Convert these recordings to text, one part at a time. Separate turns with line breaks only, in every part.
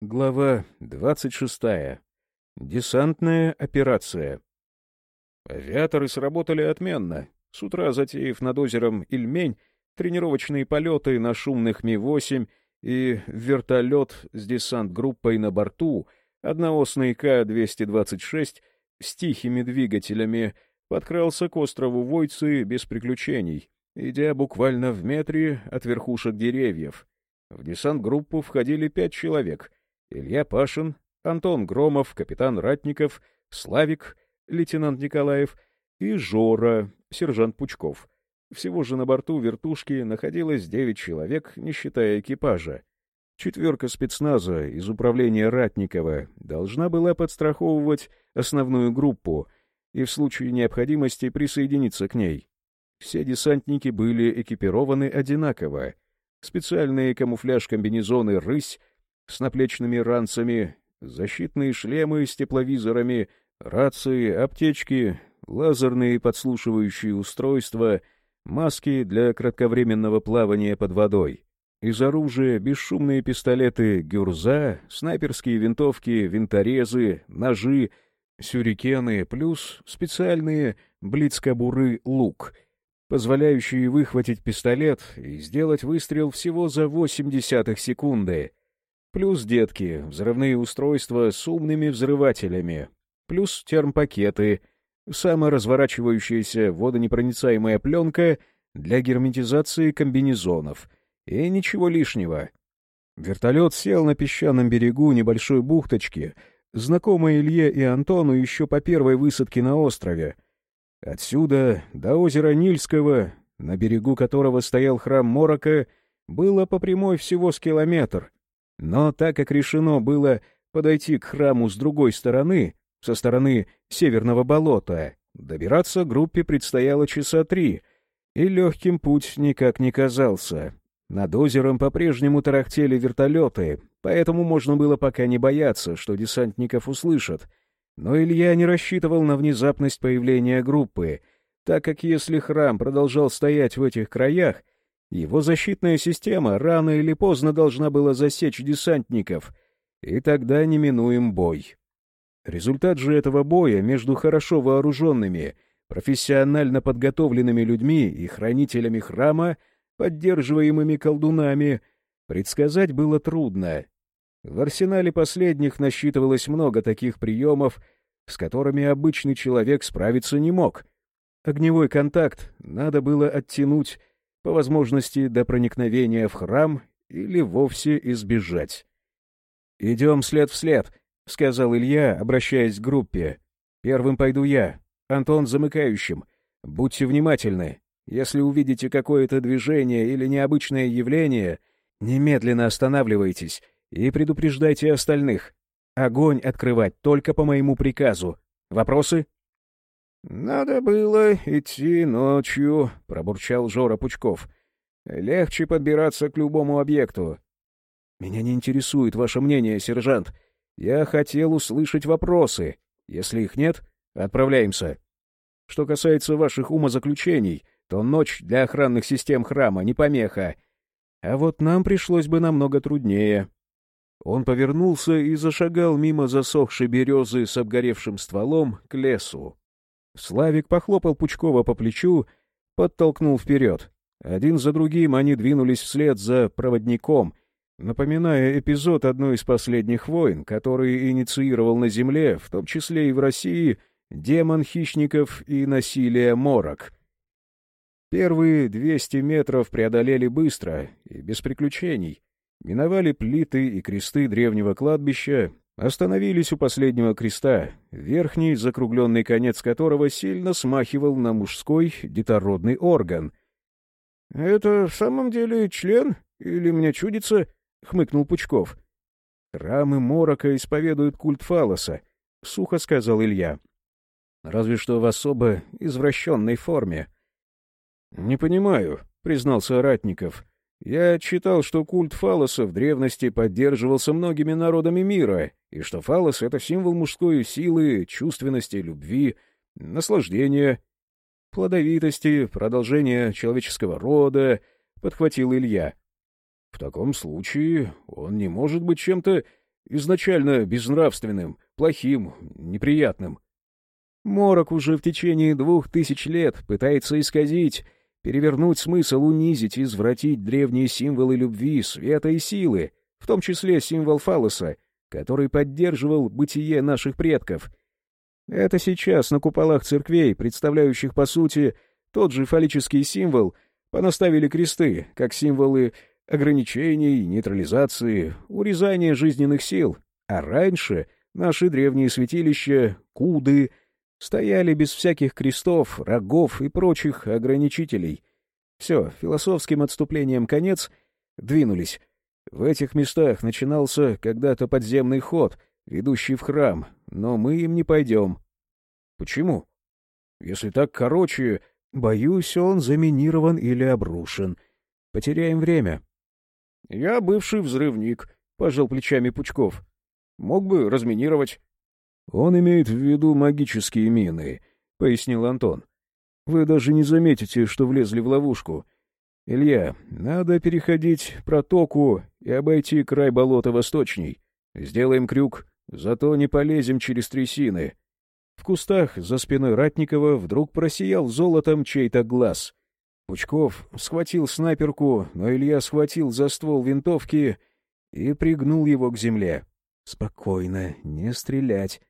Глава 26. Десантная операция. Авиаторы сработали отменно. С утра затеяв над озером Ильмень тренировочные полеты на шумных Ми-8 и вертолет с десант-группой на борту, одноосный К-226 с тихими двигателями, подкрался к острову Войцы без приключений, идя буквально в метре от верхушек деревьев. В десант-группу входили пять человек — Илья Пашин, Антон Громов, капитан Ратников, Славик, лейтенант Николаев и Жора, сержант Пучков. Всего же на борту вертушки находилось девять человек, не считая экипажа. Четверка спецназа из управления Ратникова должна была подстраховывать основную группу и в случае необходимости присоединиться к ней. Все десантники были экипированы одинаково. Специальные камуфляж-комбинезоны «Рысь» с наплечными ранцами, защитные шлемы с тепловизорами, рации, аптечки, лазерные подслушивающие устройства, маски для кратковременного плавания под водой. Из оружия бесшумные пистолеты «Гюрза», снайперские винтовки, винторезы, ножи, сюрикены, плюс специальные блицкобуры «Лук», позволяющие выхватить пистолет и сделать выстрел всего за 0,8 секунды — Плюс детки, взрывные устройства с умными взрывателями. Плюс термпакеты, саморазворачивающаяся водонепроницаемая пленка для герметизации комбинезонов. И ничего лишнего. Вертолет сел на песчаном берегу небольшой бухточки, знакомой Илье и Антону еще по первой высадке на острове. Отсюда до озера Нильского, на берегу которого стоял храм Морока, было по прямой всего с километр — но так как решено было подойти к храму с другой стороны, со стороны северного болота, добираться группе предстояло часа три, и легким путь никак не казался. Над озером по-прежнему тарахтели вертолеты, поэтому можно было пока не бояться, что десантников услышат. Но Илья не рассчитывал на внезапность появления группы, так как если храм продолжал стоять в этих краях, его защитная система рано или поздно должна была засечь десантников, и тогда неминуем бой. Результат же этого боя между хорошо вооруженными, профессионально подготовленными людьми и хранителями храма, поддерживаемыми колдунами, предсказать было трудно. В арсенале последних насчитывалось много таких приемов, с которыми обычный человек справиться не мог. Огневой контакт надо было оттянуть по возможности до проникновения в храм или вовсе избежать. «Идем след в след», — сказал Илья, обращаясь к группе. «Первым пойду я, Антон замыкающим. Будьте внимательны. Если увидите какое-то движение или необычное явление, немедленно останавливайтесь и предупреждайте остальных. Огонь открывать только по моему приказу. Вопросы?»
«Надо было идти ночью», — пробурчал Жора Пучков. «Легче подбираться к любому объекту».
«Меня не интересует ваше мнение, сержант. Я хотел услышать вопросы. Если их нет, отправляемся. Что касается ваших умозаключений, то ночь для охранных систем храма не помеха. А вот нам пришлось бы намного труднее». Он повернулся и зашагал мимо засохшей березы с обгоревшим стволом к лесу. Славик похлопал Пучкова по плечу, подтолкнул вперед. Один за другим они двинулись вслед за проводником, напоминая эпизод одной из последних войн, который инициировал на Земле, в том числе и в России, демон хищников и насилия морок. Первые 200 метров преодолели быстро и без приключений, миновали плиты и кресты древнего кладбища, Остановились у последнего креста, верхний, закругленный конец которого сильно смахивал на мужской детородный орган.
— Это в самом деле член? Или мне чудится? — хмыкнул Пучков.
— Храмы Морока исповедуют культ фалоса, — сухо сказал Илья. — Разве что в особо извращенной форме. — Не понимаю, — признался Ратников. Я читал, что культ фалоса в древности поддерживался многими народами мира, и что фалос — это символ мужской силы, чувственности, любви, наслаждения, плодовитости, продолжения человеческого рода, — подхватил Илья. В таком случае он не может быть чем-то
изначально безнравственным, плохим, неприятным.
Морок уже в течение двух тысяч лет пытается исказить, перевернуть смысл, унизить, извратить древние символы любви, света и силы, в том числе символ фалоса, который поддерживал бытие наших предков. Это сейчас на куполах церквей, представляющих, по сути, тот же фаллический символ, понаставили кресты, как символы ограничений, нейтрализации, урезания жизненных сил, а раньше наши древние святилища, куды, стояли без всяких крестов, рогов и прочих ограничителей. Все, философским отступлением конец, двинулись. В этих местах начинался когда-то подземный ход, ведущий в храм, но мы им не пойдем. Почему? Если так короче, боюсь, он заминирован или обрушен. Потеряем время.
Я бывший взрывник, — пожал плечами Пучков. Мог бы разминировать.
Он имеет в виду магические мины, — пояснил Антон. Вы даже не заметите, что влезли в ловушку. Илья, надо переходить протоку и обойти край болота восточней. Сделаем крюк, зато не полезем через трясины. В кустах за спиной Ратникова вдруг просиял золотом чей-то глаз. Пучков схватил снайперку, но Илья схватил за ствол винтовки и пригнул его к земле. «Спокойно, не стрелять».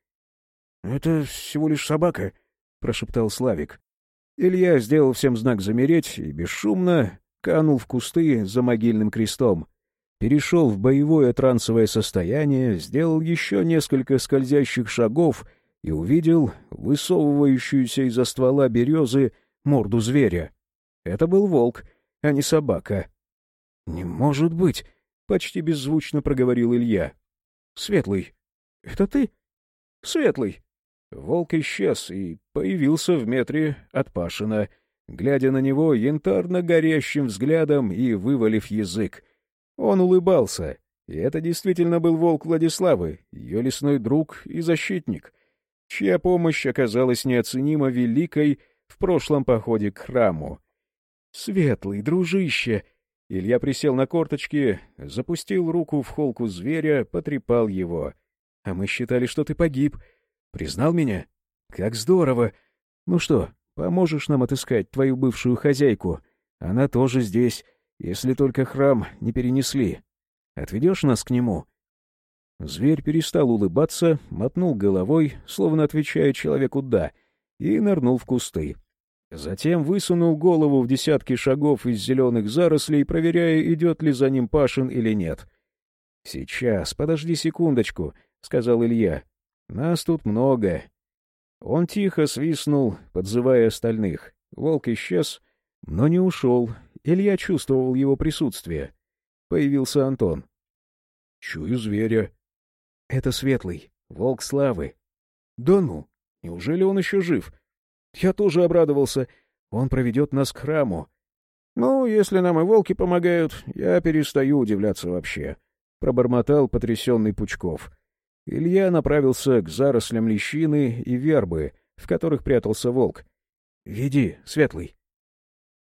«Это всего лишь собака», — прошептал Славик.
Илья сделал всем знак замереть и бесшумно канул в кусты за могильным крестом. Перешел в боевое трансовое состояние, сделал еще несколько скользящих шагов и увидел высовывающуюся из-за ствола березы морду зверя. Это был волк, а не собака. «Не может быть!» — почти беззвучно проговорил Илья. «Светлый, это ты?» «Светлый!» Волк исчез и появился в метре от Пашина, глядя на него янтарно горящим взглядом и вывалив язык. Он улыбался, и это действительно был волк Владиславы, ее лесной друг и защитник, чья помощь оказалась неоценимо великой в прошлом походе к храму. «Светлый, дружище!» Илья присел на корточки, запустил руку в холку зверя, потрепал его. «А мы считали, что ты погиб. Признал меня? Как здорово! Ну что, поможешь нам отыскать твою бывшую хозяйку? Она тоже здесь, если только храм не перенесли. Отведешь нас к нему?» Зверь перестал улыбаться, мотнул головой, словно отвечая человеку «да», и нырнул в кусты. Затем высунул голову в десятки шагов из зеленых зарослей, проверяя, идет ли за ним Пашин или нет. «Сейчас, подожди секундочку», — сказал Илья. Нас тут много. Он тихо свистнул, подзывая остальных. Волк исчез, но не ушел. Илья чувствовал его присутствие. Появился Антон. — Чую зверя. — Это Светлый, волк славы. — Да ну, неужели он еще жив? Я тоже обрадовался. Он проведет нас к храму. — Ну, если нам и волки помогают, я перестаю удивляться вообще, — пробормотал потрясенный Пучков. Илья направился к зарослям лещины и вербы, в которых прятался волк. «Веди, Светлый».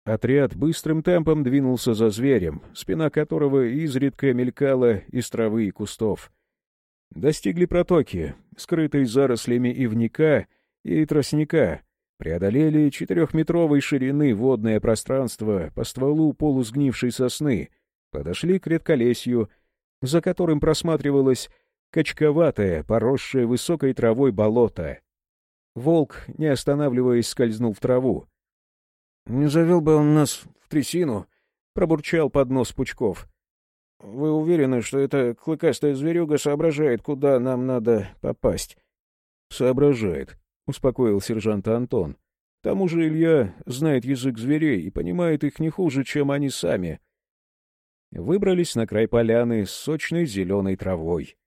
Отряд быстрым темпом двинулся за зверем, спина которого изредка мелькала из травы и кустов. Достигли протоки, скрытой зарослями ивника и тростника, преодолели четырехметровой ширины водное пространство по стволу полусгнившей сосны, подошли к редколесью, за которым просматривалась качковатое, поросшее высокой травой болото. Волк, не останавливаясь, скользнул в траву. — Не завел бы он нас в трясину, — пробурчал под нос Пучков. — Вы уверены, что эта клыкастая зверюга соображает, куда нам надо попасть? — Соображает, — успокоил сержант Антон. — К тому же Илья знает язык зверей и понимает их не хуже, чем они сами. Выбрались на край поляны с сочной зеленой травой.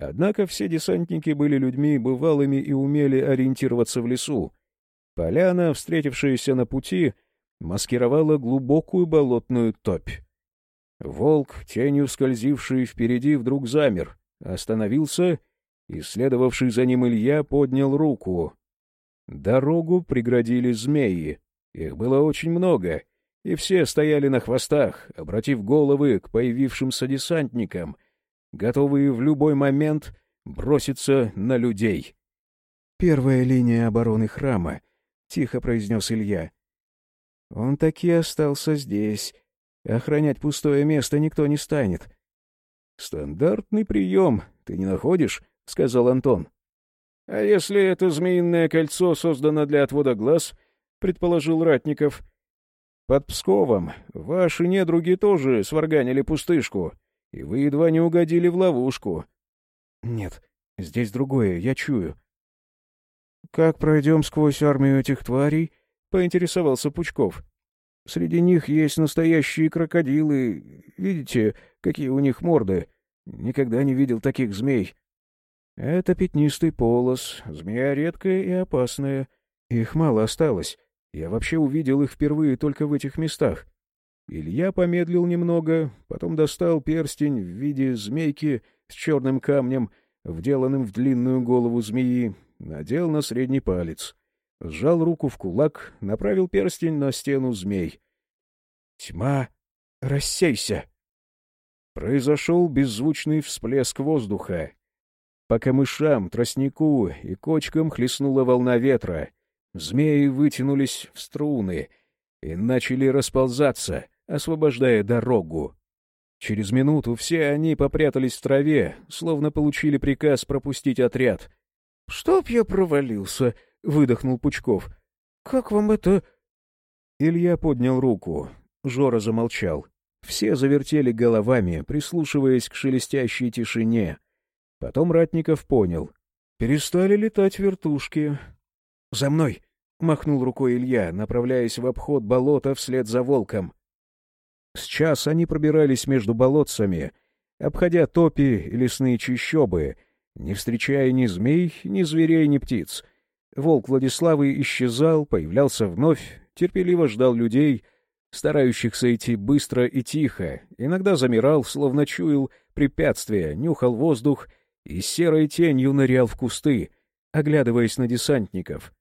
Однако все десантники были людьми бывалыми и умели ориентироваться в лесу. Поляна, встретившаяся на пути, маскировала глубокую болотную топь. Волк, тенью скользивший впереди, вдруг замер, остановился, и следовавший за ним Илья поднял руку. Дорогу преградили змеи. Их было очень много, и все стояли на хвостах, обратив головы к появившимся десантникам — готовые в любой момент броситься на людей.
«Первая линия обороны храма», — тихо произнес Илья. «Он таки остался здесь. Охранять пустое место никто не станет».
«Стандартный прием, ты не находишь?» — сказал Антон. «А если это змеиное кольцо создано для отвода глаз?» — предположил Ратников. «Под Псковом ваши недруги тоже сварганили пустышку, и вы едва не угодили в ловушку».
«Нет, здесь другое, я чую». «Как пройдем сквозь армию этих тварей?» — поинтересовался Пучков. «Среди них есть настоящие крокодилы. Видите, какие у них морды? Никогда не видел таких змей. Это пятнистый полос, змея редкая и опасная. Их мало осталось. Я вообще увидел их впервые только в этих местах. Илья помедлил немного, потом достал перстень в виде змейки с черным камнем, вделанным в длинную голову змеи, надел на средний палец. Сжал руку в кулак, направил перстень на стену змей. «Тьма, рассейся!» Произошел беззвучный всплеск воздуха. По камышам, тростнику и кочкам хлестнула волна ветра. Змеи вытянулись в струны и начали расползаться, освобождая дорогу. Через минуту все они попрятались в траве, словно получили приказ пропустить отряд. — Чтоб я провалился! — выдохнул Пучков. — Как вам это... Илья поднял руку. Жора замолчал. Все завертели головами, прислушиваясь к шелестящей тишине — Потом Ратников понял. Перестали летать вертушки. «За мной!» — махнул рукой Илья, направляясь в обход болота вслед за волком. С час они пробирались между болотцами, обходя топи и лесные чащобы, не встречая ни змей, ни зверей, ни птиц. Волк Владиславы исчезал, появлялся вновь, терпеливо ждал людей, старающихся идти быстро и тихо, иногда замирал, словно чуял препятствие, нюхал воздух — и серой тенью нырял в кусты, оглядываясь на десантников.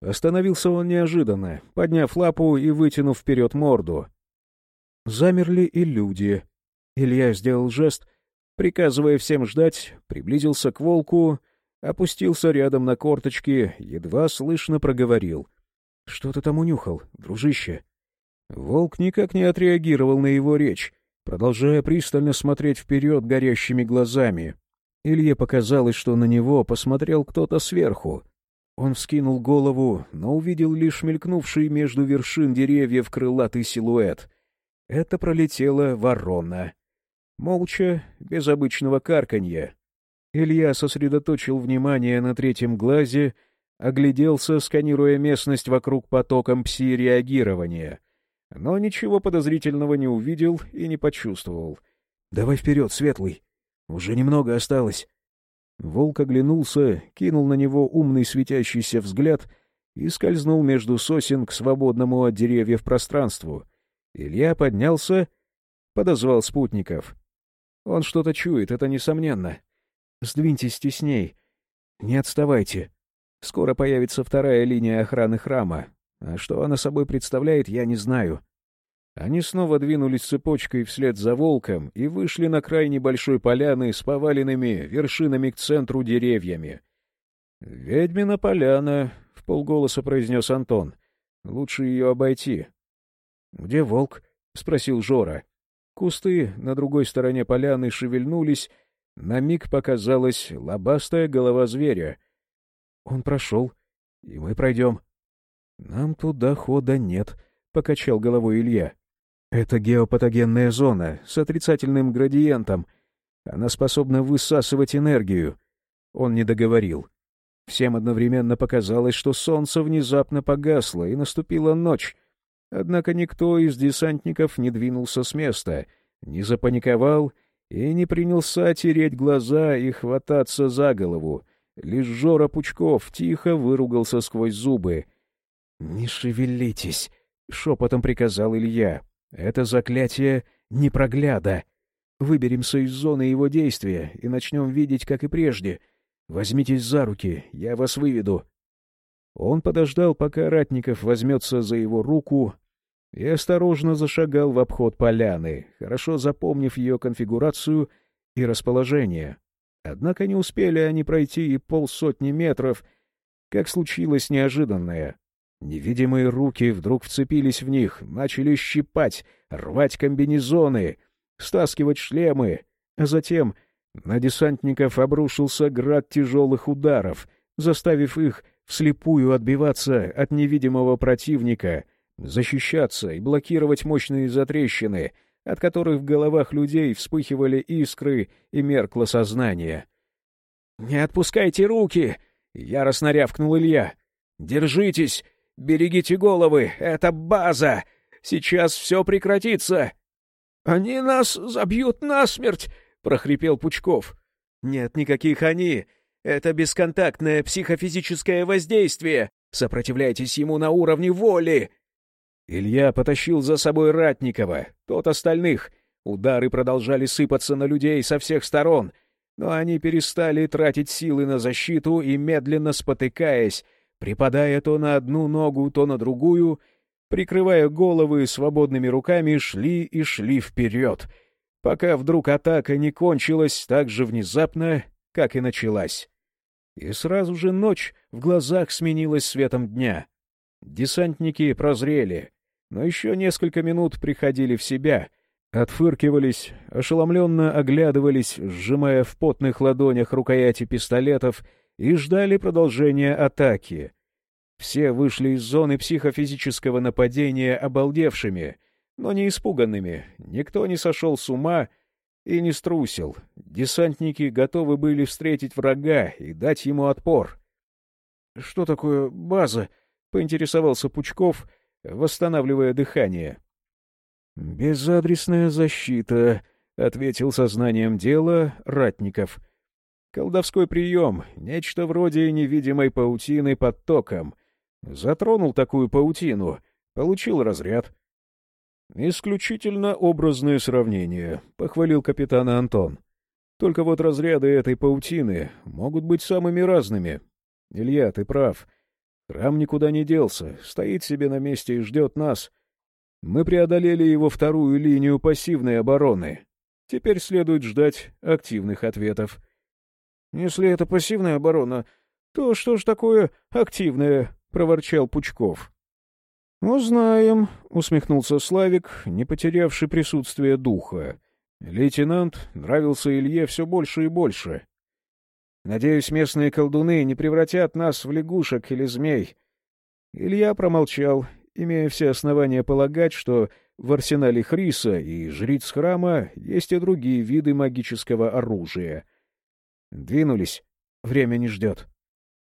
Остановился он неожиданно, подняв лапу и вытянув вперед морду. Замерли и люди. Илья сделал жест, приказывая всем ждать, приблизился к волку, опустился рядом на корточки, едва слышно проговорил. — Что ты там унюхал, дружище? Волк никак не отреагировал на его речь, продолжая пристально смотреть вперед горящими глазами. Илье показалось, что на него посмотрел кто-то сверху. Он вскинул голову, но увидел лишь мелькнувший между вершин деревьев крылатый силуэт. Это пролетела ворона. Молча, без обычного карканья. Илья сосредоточил внимание на третьем глазе, огляделся, сканируя местность вокруг потоком пси-реагирования. Но ничего подозрительного не увидел и не почувствовал. — Давай вперед, Светлый! Уже немного осталось. Волк оглянулся, кинул на него умный светящийся взгляд и скользнул между сосен к свободному от деревьев пространству. Илья поднялся, подозвал спутников. Он что-то чует, это несомненно. Сдвиньтесь тесней. Не отставайте. Скоро появится вторая линия охраны храма. А что она собой представляет, я не знаю. Они снова двинулись цепочкой вслед за волком и вышли на край небольшой поляны с поваленными вершинами к центру деревьями. «Ведьмина поляна», — в полголоса произнес Антон. «Лучше ее обойти». «Где волк?» — спросил Жора. Кусты на другой стороне поляны шевельнулись, на миг показалась лобастая голова зверя. Он прошел, и мы пройдем. — Нам туда хода нет, — покачал головой Илья. Это геопатогенная зона с отрицательным градиентом. Она способна высасывать энергию. Он не договорил. Всем одновременно показалось, что солнце внезапно погасло, и наступила ночь. Однако никто из десантников не двинулся с места, не запаниковал и не принялся тереть глаза и хвататься за голову. Лишь Жора Пучков тихо выругался сквозь зубы. — Не шевелитесь! — шепотом приказал Илья. Это заклятие непрогляда. Выберемся из зоны его действия и начнем видеть, как и прежде. Возьмитесь за руки, я вас выведу. Он подождал, пока Ратников возьмется за его руку, и осторожно зашагал в обход поляны, хорошо запомнив ее конфигурацию
и расположение. Однако не успели они пройти и полсотни метров, как случилось неожиданное. Невидимые руки вдруг вцепились в них, начали щипать, рвать комбинезоны, стаскивать шлемы, а затем на десантников обрушился град тяжелых ударов, заставив их вслепую отбиваться от невидимого противника, защищаться и блокировать мощные затрещины, от которых в головах людей вспыхивали искры и меркло сознание. «Не отпускайте руки!» — яростно рявкнул Илья. «Держитесь! Берегите головы! Это база! Сейчас все прекратится!» «Они нас забьют насмерть!» — прохрипел Пучков. «Нет никаких «они». Это бесконтактное психофизическое воздействие. Сопротивляйтесь ему на уровне воли!» Илья потащил за собой Ратникова, тот остальных. Удары продолжали сыпаться на людей со всех сторон, но они перестали тратить силы на защиту и, медленно спотыкаясь, припадая то на одну ногу, то на другую, прикрывая головы свободными руками, шли и шли вперед, пока вдруг атака не кончилась так же внезапно, как и началась. И сразу же ночь в глазах сменилась светом дня. Десантники прозрели, но еще несколько минут приходили в себя, отфыркивались, ошеломленно оглядывались, сжимая в потных ладонях рукояти пистолетов, и ждали продолжения атаки. Все вышли из зоны психофизического нападения обалдевшими, но не испуганными, никто не сошел с ума и не струсил. Десантники готовы были встретить врага и дать ему отпор. — Что такое база? — поинтересовался Пучков, восстанавливая дыхание. — Безадресная защита, — ответил сознанием дела Ратников. — Колдовской прием, нечто вроде невидимой паутины под током. Затронул такую паутину, получил разряд. «Исключительно образное сравнение», — похвалил капитана Антон. «Только вот разряды этой паутины могут быть самыми разными. Илья, ты прав. Храм никуда не делся, стоит себе на месте и ждет нас. Мы преодолели его вторую линию пассивной обороны. Теперь следует ждать активных ответов». «Если это пассивная оборона, то что ж такое активная?» — проворчал Пучков. «Узнаем», — усмехнулся Славик, не потерявший присутствие духа. Лейтенант нравился Илье все больше и больше. «Надеюсь, местные колдуны не превратят нас в лягушек или змей». Илья промолчал, имея все основания полагать, что в арсенале Хриса и жриц храма есть и другие виды магического оружия. Двинулись. Время не ждет.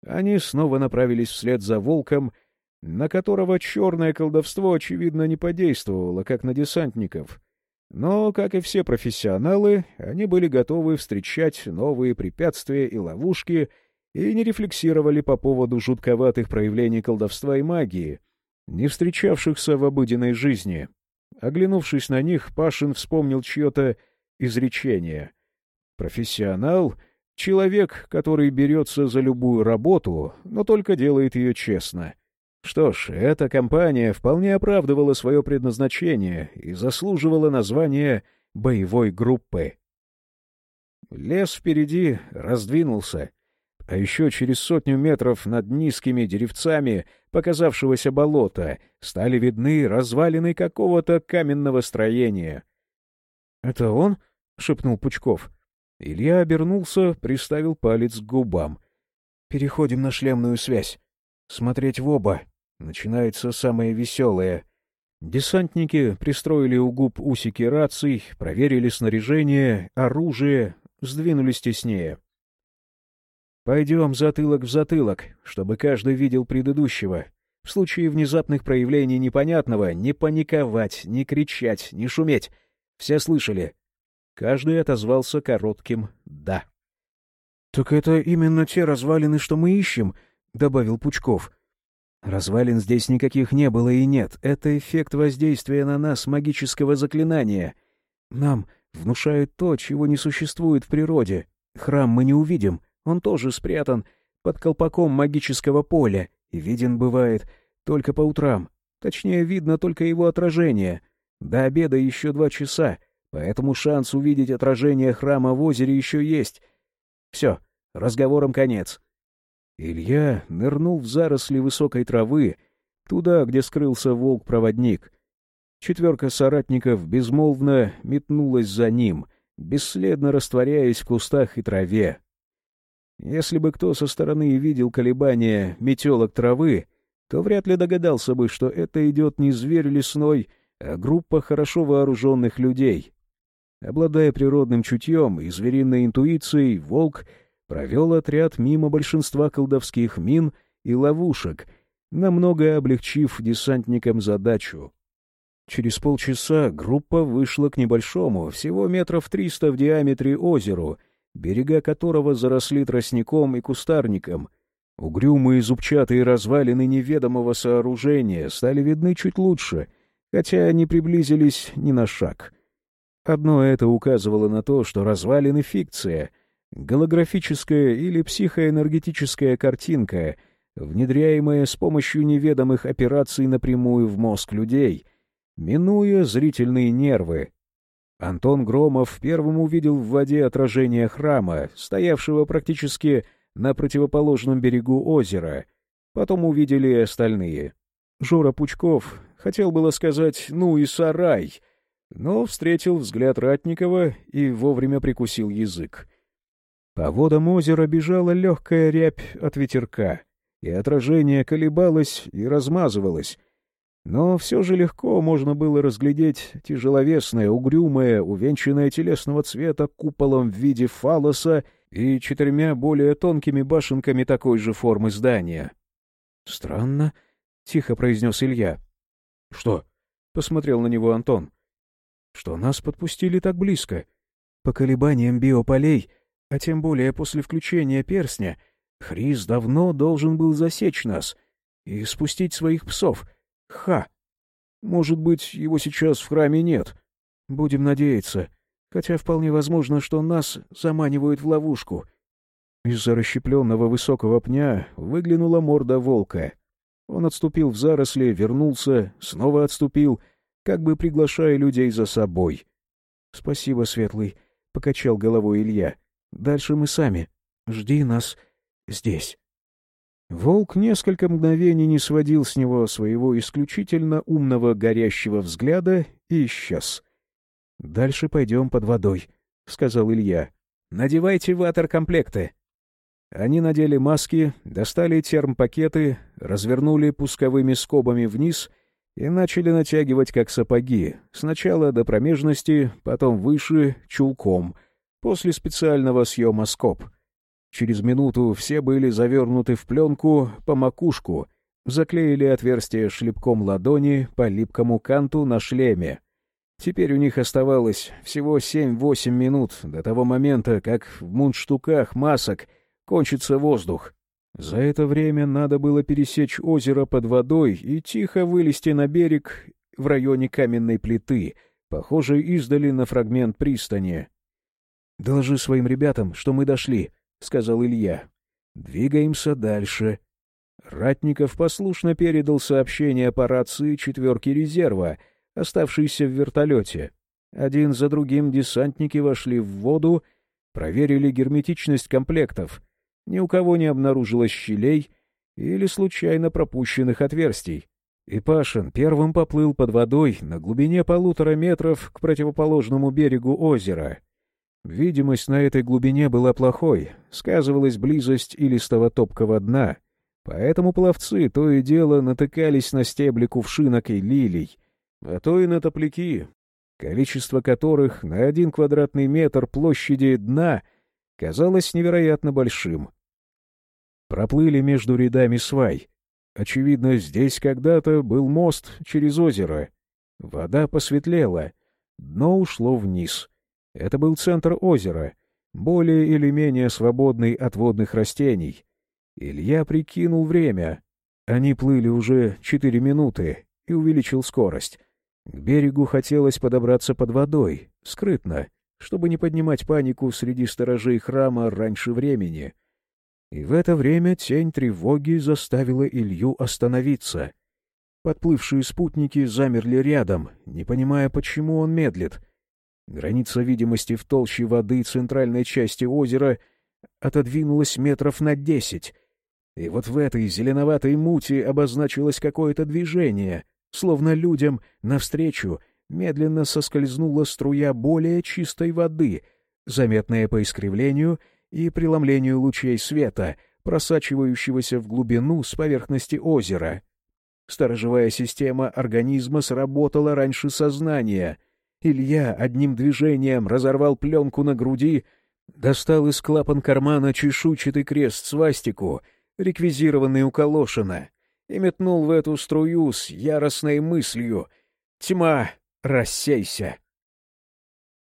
Они снова направились вслед за волком — на которого черное колдовство, очевидно, не подействовало, как на десантников. Но, как и все профессионалы, они были готовы встречать новые препятствия и ловушки и не рефлексировали по поводу жутковатых проявлений колдовства и магии, не встречавшихся в обыденной жизни. Оглянувшись на них, Пашин вспомнил чье-то изречение. «Профессионал — человек, который берется за любую работу, но только делает ее честно». Что ж, эта компания вполне оправдывала свое предназначение и заслуживала названия боевой группы. Лес впереди раздвинулся, а еще через сотню метров над низкими деревцами показавшегося болота стали видны развалины какого-то каменного строения. — Это он? — шепнул Пучков. Илья обернулся, приставил палец к губам. — Переходим на шлемную связь. Смотреть в оба. Начинается самое веселое. Десантники пристроили у губ усики раций, проверили снаряжение, оружие, сдвинулись теснее. «Пойдем затылок в затылок, чтобы каждый видел предыдущего. В случае внезапных проявлений непонятного не паниковать, не кричать, не шуметь. Все слышали?» Каждый отозвался коротким «да». «Так это именно те развалины, что мы ищем», — добавил Пучков. Развалин здесь никаких не было и нет. Это эффект воздействия на нас магического заклинания. Нам внушают то, чего не существует в природе. Храм мы не увидим, он тоже спрятан под колпаком магического поля и виден бывает только по утрам. Точнее, видно только его отражение. До обеда еще два часа, поэтому шанс увидеть отражение храма в озере еще есть. Все, разговором конец. Илья нырнул в заросли высокой травы, туда, где скрылся волк-проводник. Четверка соратников безмолвно метнулась за ним, бесследно растворяясь в кустах и траве. Если бы кто со стороны видел колебания метелок травы, то вряд ли догадался бы, что это идет не зверь лесной, а группа хорошо вооруженных людей. Обладая природным чутьем и звериной интуицией, волк провел отряд мимо большинства колдовских мин и ловушек, намного облегчив десантникам задачу. Через полчаса группа вышла к небольшому, всего метров триста в диаметре озеру, берега которого заросли тростником и кустарником. Угрюмые зубчатые развалины неведомого сооружения стали видны чуть лучше, хотя они приблизились ни на шаг. Одно это указывало на то, что развалины — фикция, голографическая или психоэнергетическая картинка, внедряемая с помощью неведомых операций напрямую в мозг людей — минуя зрительные нервы. Антон Громов первым увидел в воде отражение храма, стоявшего практически на противоположном берегу озера. Потом увидели и остальные. Жора Пучков хотел было сказать «ну и сарай», но встретил взгляд Ратникова и вовремя прикусил язык. По водам озера бежала легкая рябь от ветерка, и отражение колебалось и размазывалось, но все же легко можно было разглядеть тяжеловесное, угрюмое, увенчанное телесного цвета куполом в виде фалоса и четырьмя более тонкими башенками такой же формы здания. «Странно», — тихо произнес Илья. «Что?» — посмотрел на него Антон. «Что нас подпустили так близко. По колебаниям биополей, а тем более после включения перстня, Хрис давно должен был засечь нас и спустить своих псов» Ха! Может быть, его сейчас в храме нет. Будем надеяться. Хотя вполне возможно, что нас заманивают в ловушку. Из-за расщепленного высокого пня выглянула морда волка. Он отступил в заросли, вернулся, снова отступил, как бы приглашая людей за собой. — Спасибо, Светлый, — покачал головой Илья. — Дальше мы сами. Жди нас здесь. Волк несколько мгновений не сводил с него своего исключительно умного горящего взгляда и исчез. — Дальше пойдем под водой, — сказал Илья. — Надевайте ватер-комплекты. Они надели маски, достали термпакеты, развернули пусковыми скобами вниз и начали натягивать как сапоги, сначала до промежности, потом выше, чулком, после специального съема скоб — Через минуту все были завернуты в пленку по макушку, заклеили отверстие шлепком ладони по липкому канту на шлеме. Теперь у них оставалось всего семь-восемь минут до того момента, как в мундштуках масок кончится воздух. За это время надо было пересечь озеро под водой и тихо вылезти на берег в районе каменной плиты, похожей издали на фрагмент пристани. «Доложи своим ребятам, что мы дошли», — сказал Илья. «Двигаемся дальше». Ратников послушно передал сообщение по рации четверки резерва, оставшейся в вертолете. Один за другим десантники вошли в воду, проверили герметичность комплектов. Ни у кого не обнаружилось щелей или случайно пропущенных отверстий. И Пашин первым поплыл под водой на глубине полутора метров к противоположному берегу озера — Видимость на этой глубине была плохой, сказывалась близость илистого топкого дна, поэтому пловцы то и дело натыкались на стебли кувшинок и лилий, а то и на топляки, количество которых на один квадратный метр площади дна казалось невероятно большим. Проплыли между рядами свай. Очевидно, здесь когда-то был мост через озеро. Вода посветлела, дно ушло вниз — это был центр озера, более или менее свободный от водных растений. Илья прикинул время. Они плыли уже четыре минуты и увеличил скорость. К берегу хотелось подобраться под водой, скрытно, чтобы не поднимать панику среди сторожей храма раньше времени. И в это время тень тревоги заставила Илью остановиться. Подплывшие спутники замерли рядом, не понимая, почему он медлит — Граница видимости в толще воды центральной части озера отодвинулась метров на десять, и вот в этой зеленоватой мути обозначилось какое-то движение, словно людям навстречу медленно соскользнула струя более чистой воды, заметная по искривлению и преломлению лучей света, просачивающегося в глубину с поверхности озера. Сторожевая система организма сработала раньше сознания. Илья одним движением разорвал пленку на груди, достал из клапан кармана чешуйчатый крест-свастику, реквизированный у Калошина, и метнул в эту струю с яростной мыслью «Тьма, рассейся!»